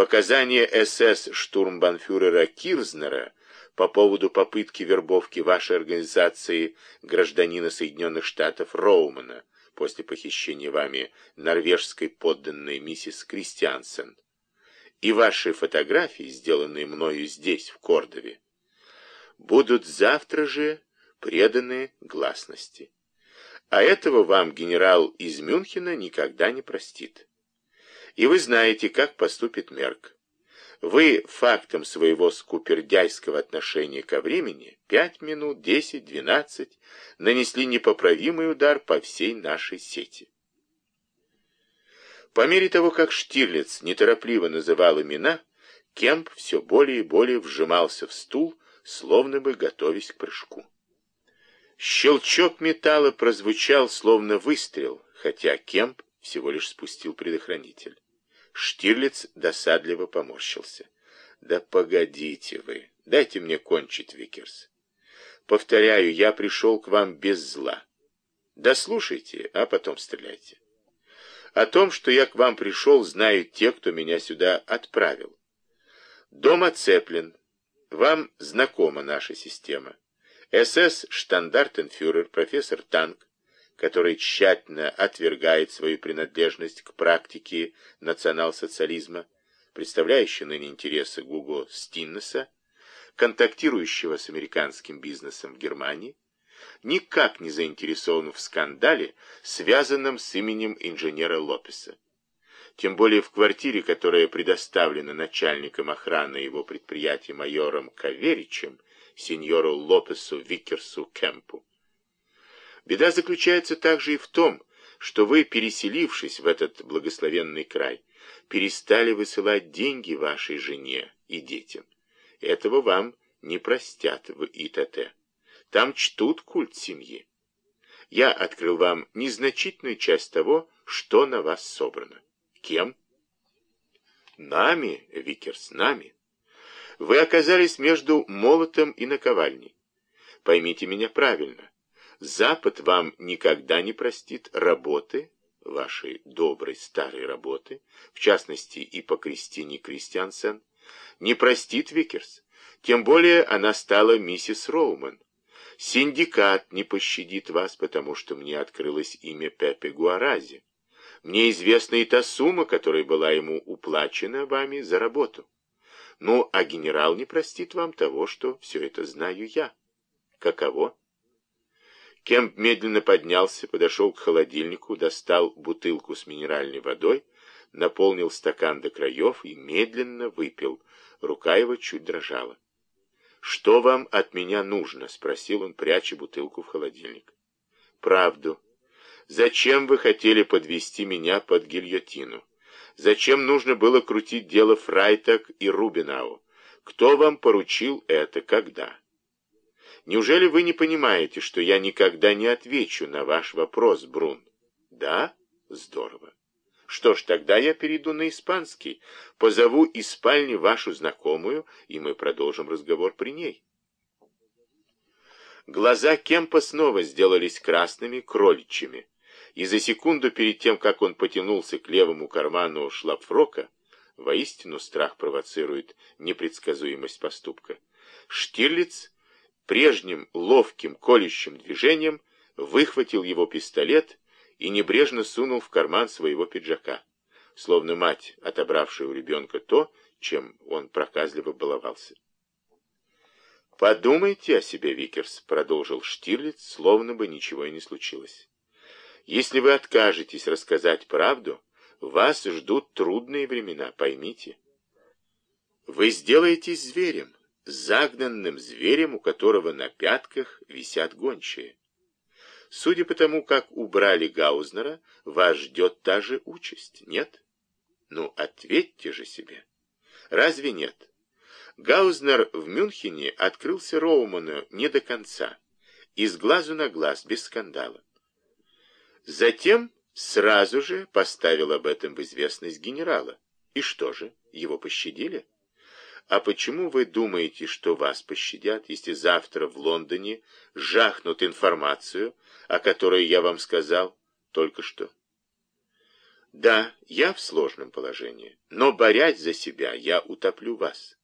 Показания СС штурмбанфюрера Кирзнера по поводу попытки вербовки вашей организации гражданина Соединенных Штатов Роумана после похищения вами норвежской подданной миссис Кристиансен и ваши фотографии, сделанные мною здесь, в Кордове, будут завтра же преданы гласности. А этого вам генерал из Мюнхена никогда не простит. И вы знаете, как поступит Мерк. Вы фактом своего скупердяйского отношения ко времени пять минут, десять, двенадцать нанесли непоправимый удар по всей нашей сети. По мере того, как Штирлиц неторопливо называл имена, Кемп все более и более вжимался в стул, словно бы готовясь к прыжку. Щелчок металла прозвучал, словно выстрел, хотя Кемп всего лишь спустил предохранитель. Штирлиц досадливо поморщился. «Да погодите вы, дайте мне кончить, Викерс. Повторяю, я пришел к вам без зла. Дослушайте, а потом стреляйте. О том, что я к вам пришел, знают те, кто меня сюда отправил. Дом оцеплен. Вам знакома наша система. СС штандартенфюрер профессор Танк который тщательно отвергает свою принадлежность к практике национал-социализма, представляющий ныне интересы Гуго Стиннеса, контактирующего с американским бизнесом в Германии, никак не заинтересован в скандале, связанном с именем инженера Лопеса. Тем более в квартире, которая предоставлена начальником охраны его предприятия майором Каверичем, сеньору Лопесу Викерсу Кемпу. Беда заключается также и в том, что вы, переселившись в этот благословенный край, перестали высылать деньги вашей жене и детям. Этого вам не простят в ИТТ. Там чтут культ семьи. Я открыл вам незначительную часть того, что на вас собрано. Кем? Нами, Викерс, нами. Вы оказались между молотом и наковальней. Поймите меня правильно. Запад вам никогда не простит работы, вашей доброй старой работы, в частности и по Кристине Кристиансен, не простит Викерс, тем более она стала миссис Роуман. Синдикат не пощадит вас, потому что мне открылось имя Пепе Гуарази. Мне известна и та сумма, которая была ему уплачена вами за работу. Ну, а генерал не простит вам того, что все это знаю я. Каково? Кемп медленно поднялся, подошел к холодильнику, достал бутылку с минеральной водой, наполнил стакан до краев и медленно выпил. Рука его чуть дрожала. «Что вам от меня нужно?» — спросил он, пряча бутылку в холодильник. «Правду. Зачем вы хотели подвести меня под гильотину? Зачем нужно было крутить дело Фрайтак и Рубинау? Кто вам поручил это, когда?» Неужели вы не понимаете, что я никогда не отвечу на ваш вопрос, Брун? Да? Здорово. Что ж, тогда я перейду на испанский, позову из спальни вашу знакомую, и мы продолжим разговор при ней. Глаза Кемпа снова сделались красными, кроличьими, и за секунду перед тем, как он потянулся к левому карману шлапфрока, воистину страх провоцирует непредсказуемость поступка, Штирлиц прежним ловким колющим движением выхватил его пистолет и небрежно сунул в карман своего пиджака, словно мать, отобравшая у ребенка то, чем он проказливо баловался. «Подумайте о себе, Викерс», — продолжил Штирлиц, словно бы ничего и не случилось. «Если вы откажетесь рассказать правду, вас ждут трудные времена, поймите. Вы сделаетесь зверем, загнанным зверем, у которого на пятках висят гончие. Судя по тому, как убрали Гаузнера, вас ждет та же участь, нет? Ну, ответьте же себе. Разве нет? Гаузнер в Мюнхене открылся Роуману не до конца, из глазу на глаз, без скандала. Затем сразу же поставил об этом в известность генерала. И что же, его пощадили? А почему вы думаете, что вас пощадят, если завтра в Лондоне жахнут информацию, о которой я вам сказал только что? Да, я в сложном положении, но, борясь за себя, я утоплю вас.